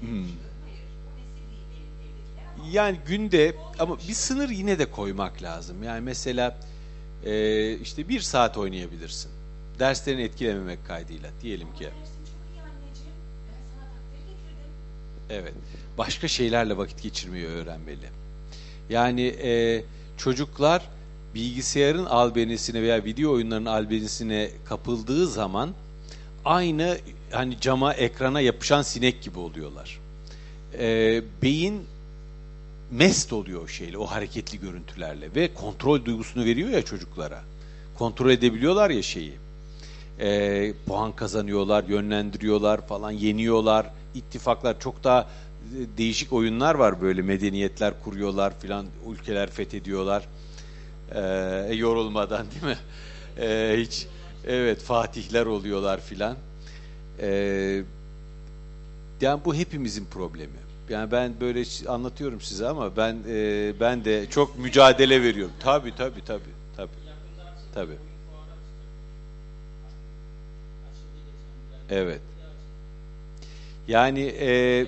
Hmm. Yani günde ama bir sınır yine de koymak lazım. Yani mesela e, işte bir saat oynayabilirsin. Derslerini etkilememek kaydıyla diyelim ki. Evet. Başka şeylerle vakit geçirmeyi öğrenmeli. Yani e, çocuklar bilgisayarın albenisine veya video oyunlarının albenisine kapıldığı zaman aynı hani cama ekrana yapışan sinek gibi oluyorlar. E, beyin mest oluyor o şeyle, o hareketli görüntülerle ve kontrol duygusunu veriyor ya çocuklara. Kontrol edebiliyorlar ya şeyi. E, puan kazanıyorlar, yönlendiriyorlar falan, yeniyorlar. İttifaklar çok daha e, değişik oyunlar var böyle medeniyetler kuruyorlar filan, ülkeler fethediyorlar. E, yorulmadan değil mi? E, hiç evet fatihler oluyorlar filan. E, yani bu hepimizin problemi. Yani ben böyle anlatıyorum size ama ben e, ben de çok mücadele veriyorum. Tabii tabii tabii tabii. Tabii. Evet. Yani e,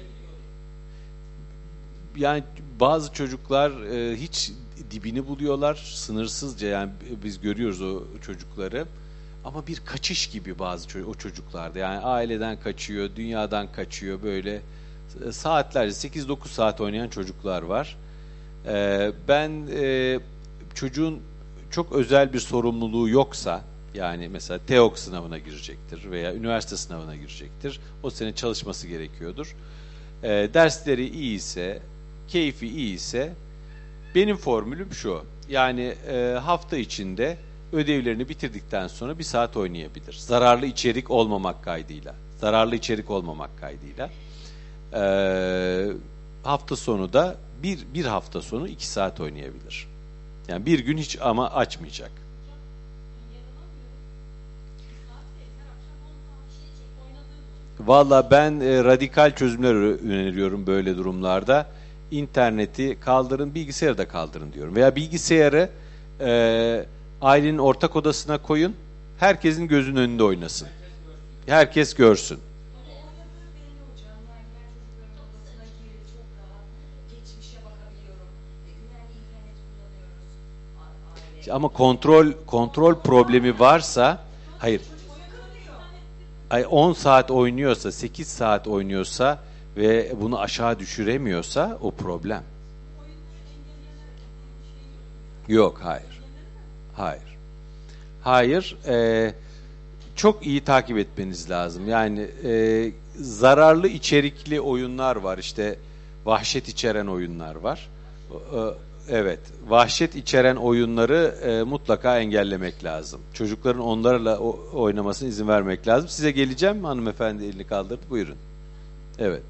yani bazı çocuklar e, hiç dibini buluyorlar sınırsızca. Yani biz görüyoruz o çocukları. Ama bir kaçış gibi bazı ço- o çocuklarda. Yani aileden kaçıyor dünyadan kaçıyor böyle. E, saatlerce 8-9 saat oynayan çocuklar var. E, ben e, çocuğun çok özel bir sorumluluğu yoksa yani mesela TEOK sınavına girecektir veya üniversite sınavına girecektir. O sene çalışması gerekiyordur. E, dersleri iyi ise, keyfi iyi ise benim formülüm şu. Yani e, hafta içinde ödevlerini bitirdikten sonra bir saat oynayabilir. Zararlı içerik olmamak kaydıyla. Zararlı içerik olmamak kaydıyla. E, hafta sonu da bir, bir hafta sonu iki saat oynayabilir. Yani bir gün hiç ama açmayacak. Valla ben e, radikal çözümler öneriyorum böyle durumlarda. İnterneti kaldırın, bilgisayarı da kaldırın diyorum. Veya bilgisayarı e, ailenin ortak odasına koyun, herkesin gözünün önünde oynasın. Herkes görsün. Ama kontrol kontrol problemi varsa, hayır, 10 saat oynuyorsa, 8 saat oynuyorsa ve bunu aşağı düşüremiyorsa o problem. Yok, hayır. Hayır. Hayır, e, çok iyi takip etmeniz lazım. Yani e, zararlı içerikli oyunlar var. İşte vahşet içeren oyunlar var. E, evet, vahşet içeren oyunları e, mutlaka engellemek lazım. Çocukların onlarla o, oynamasına izin vermek lazım. Size geleceğim hanımefendi elini kaldırdı. Buyurun. Evet.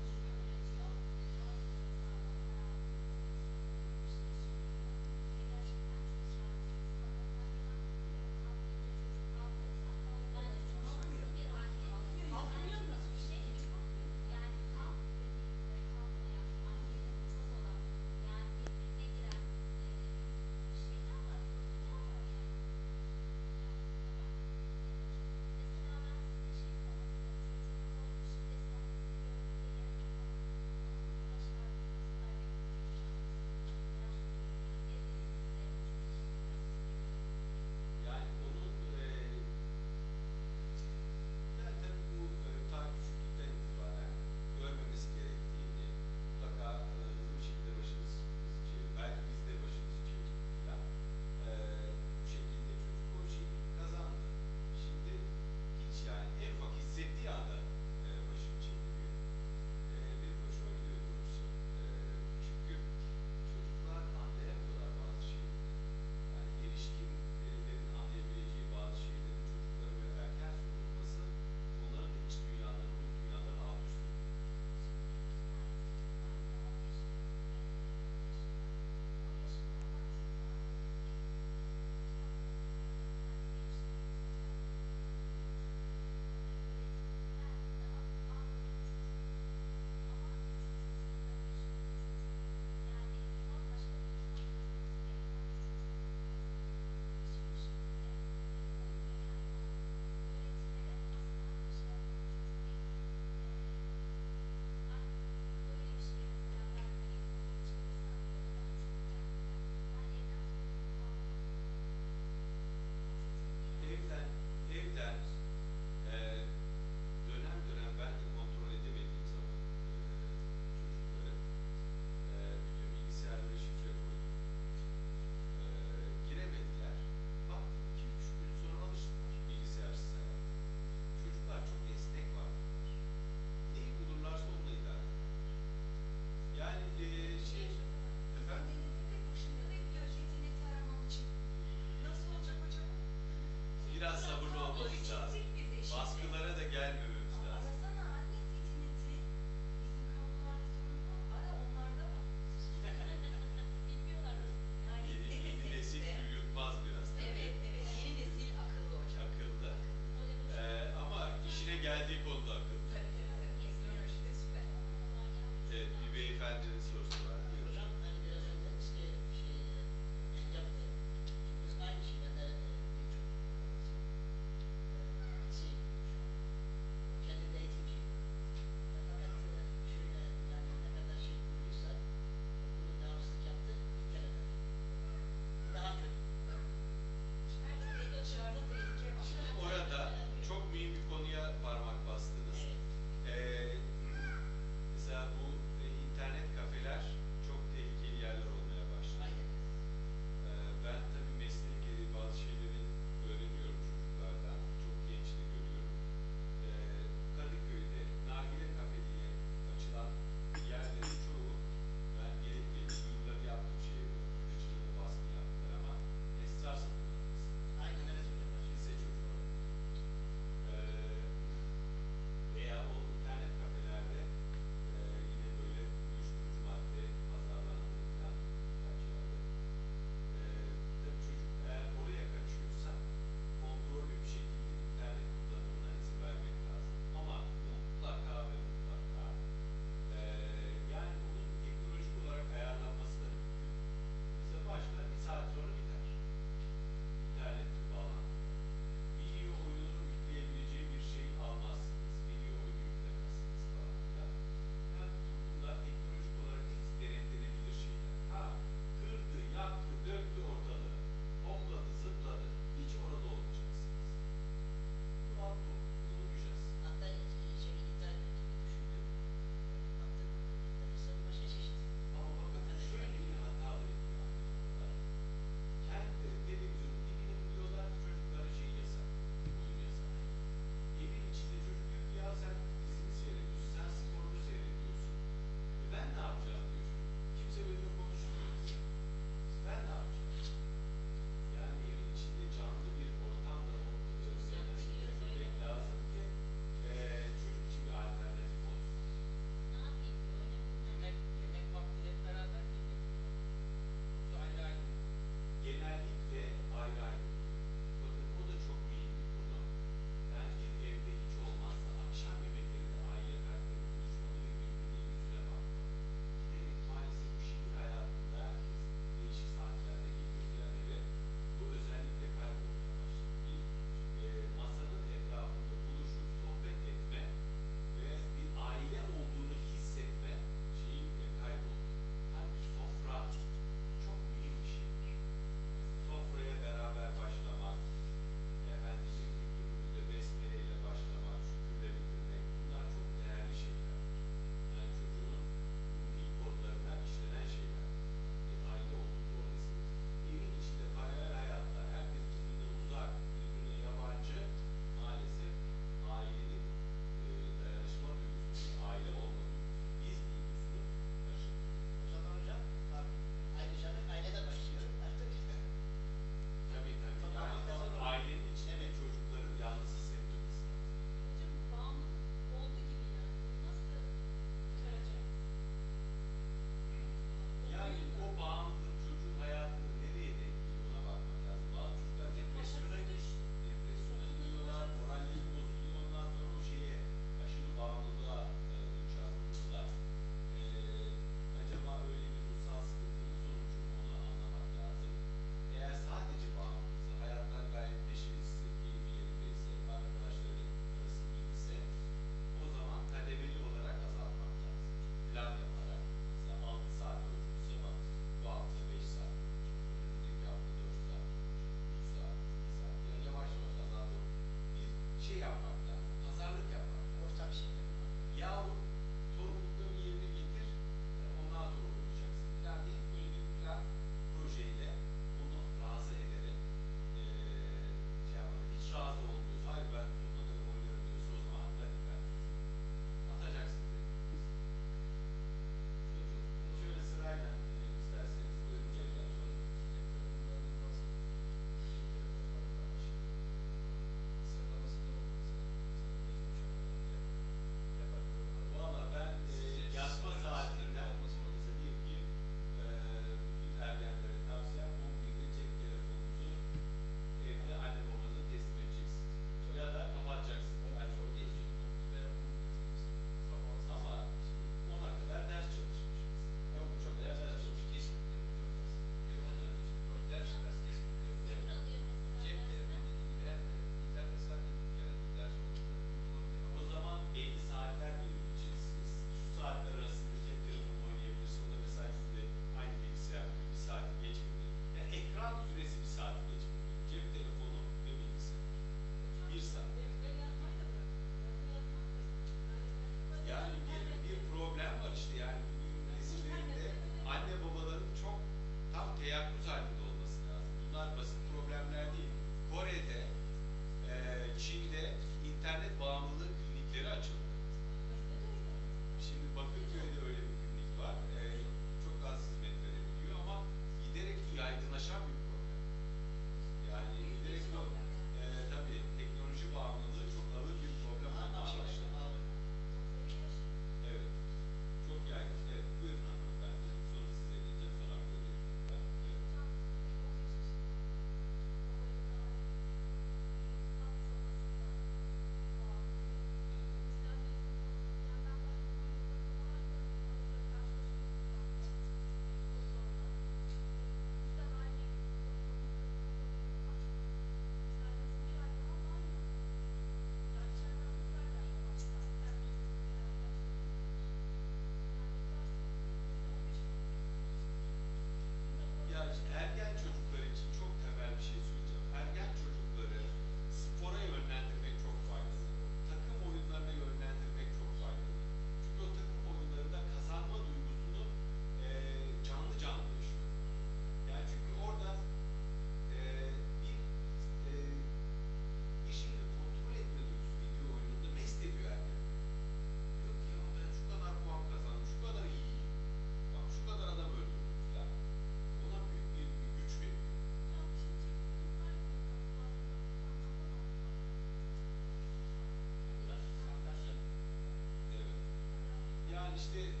İşte e,